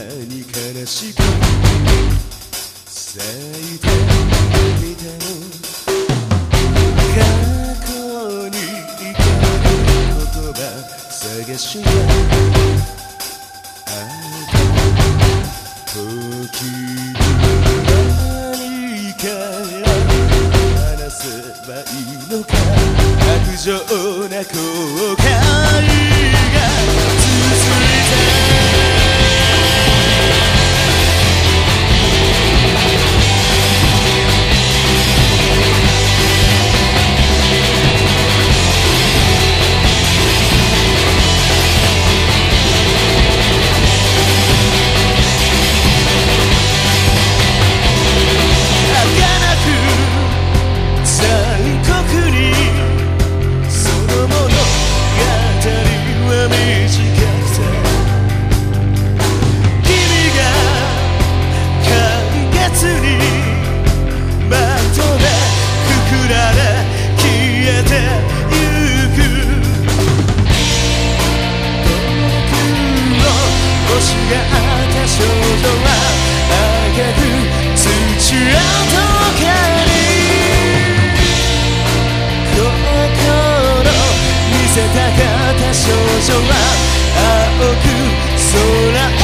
に悲しく咲いてみたの過去に生かる言葉。探しはあった時何から話せばいいのか。白状な後悔僕空